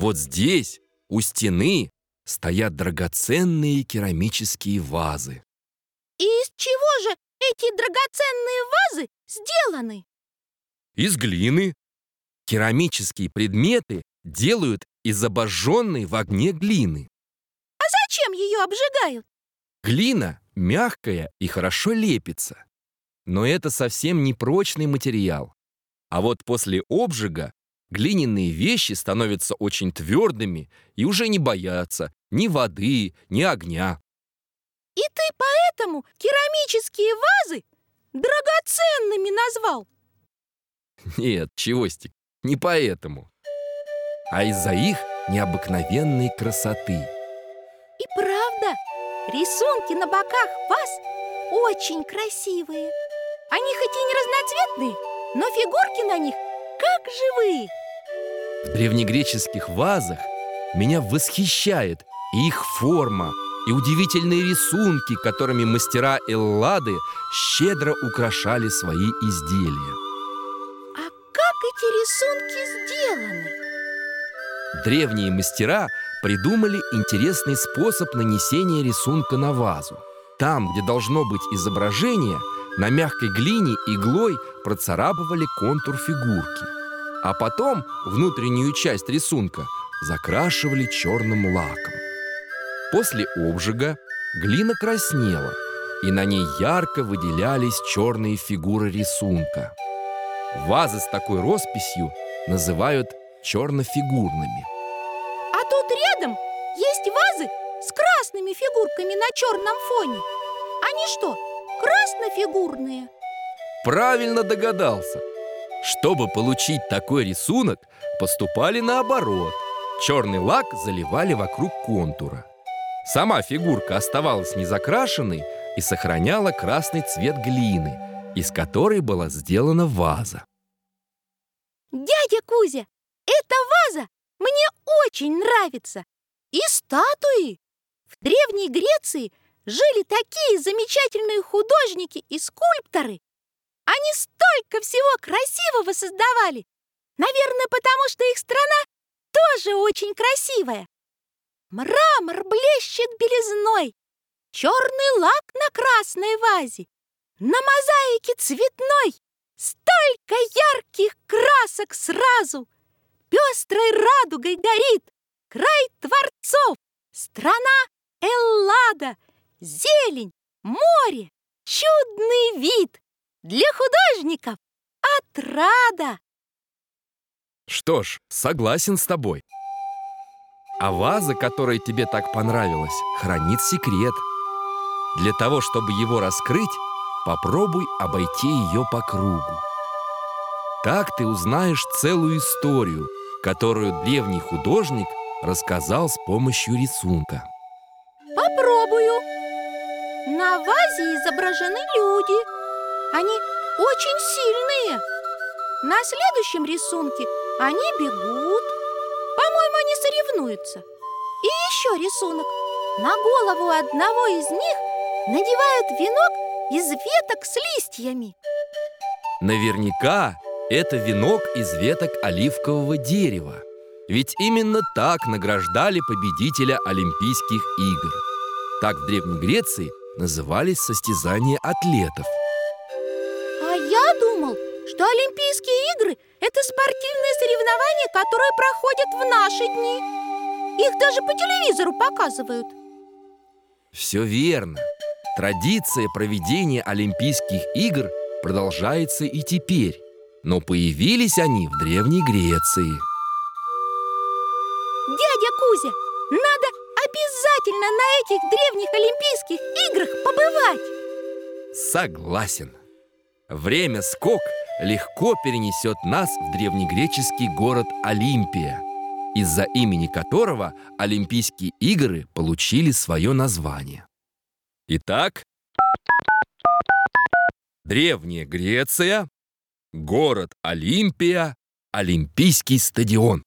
Вот здесь, у стены, стоят драгоценные керамические вазы. И из чего же эти драгоценные вазы сделаны? Из глины. Керамические предметы делают из обожженной в огне глины. А зачем ее обжигают? Глина мягкая и хорошо лепится. Но это совсем не прочный материал. А вот после обжига глиняные вещи становятся очень твердыми и уже не боятся ни воды, ни огня. И ты поэтому керамические вазы драгоценными назвал? Нет, Чевостик, не поэтому. А из-за их необыкновенной красоты. И правда, рисунки на боках ваз очень красивые. Они хоть и не разноцветные, но фигурки на них как живые. В древнегреческих вазах меня восхищает и их форма, и удивительные рисунки, которыми мастера Эллады щедро украшали свои изделия. А как эти рисунки сделаны? Древние мастера придумали интересный способ нанесения рисунка на вазу. Там, где должно быть изображение, на мягкой глине иглой процарапывали контур фигурки. А потом внутреннюю часть рисунка закрашивали черным лаком. После обжига глина краснела, и на ней ярко выделялись черные фигуры рисунка. Вазы с такой росписью называют чернофигурными. А тут рядом есть вазы с красными фигурками на черном фоне. Они что, краснофигурные? Правильно догадался. Чтобы получить такой рисунок, поступали наоборот. Черный лак заливали вокруг контура. Сама фигурка оставалась незакрашенной и сохраняла красный цвет глины, из которой была сделана ваза. Дядя Кузя, эта ваза мне очень нравится. И статуи. В Древней Греции жили такие замечательные художники и скульпторы. Они столько всего красивого создавали. Наверное, потому что их страна тоже очень красивая. Мрамор блещет белизной, черный лак на красной вазе, на мозаике цветной столько ярких красок сразу. Пестрой радугой горит край творцов, страна Эллада, зелень, море, чудный вид. Для художников отрада. Что ж, согласен с тобой. А ваза, которая тебе так понравилась, хранит секрет. Для того, чтобы его раскрыть, попробуй обойти ее по кругу. Так ты узнаешь целую историю, которую древний художник рассказал с помощью рисунка. Попробую. На вазе изображены люди. Они очень сильные. На следующем рисунке они бегут. По-моему, они соревнуются. И еще рисунок. На голову одного из них надевают венок из веток с листьями. Наверняка это венок из веток оливкового дерева. Ведь именно так награждали победителя Олимпийских игр. Так в Древней Греции назывались состязания атлетов. Олимпийские игры – это спортивные соревнования, которые проходят в наши дни. Их даже по телевизору показывают. Все верно. Традиция проведения Олимпийских игр продолжается и теперь, но появились они в Древней Греции. Дядя Кузя, надо обязательно на этих древних Олимпийских играх побывать. Согласен. Время скок легко перенесет нас в древнегреческий город Олимпия, из-за имени которого Олимпийские игры получили свое название. Итак, Древняя Греция, город Олимпия, Олимпийский стадион.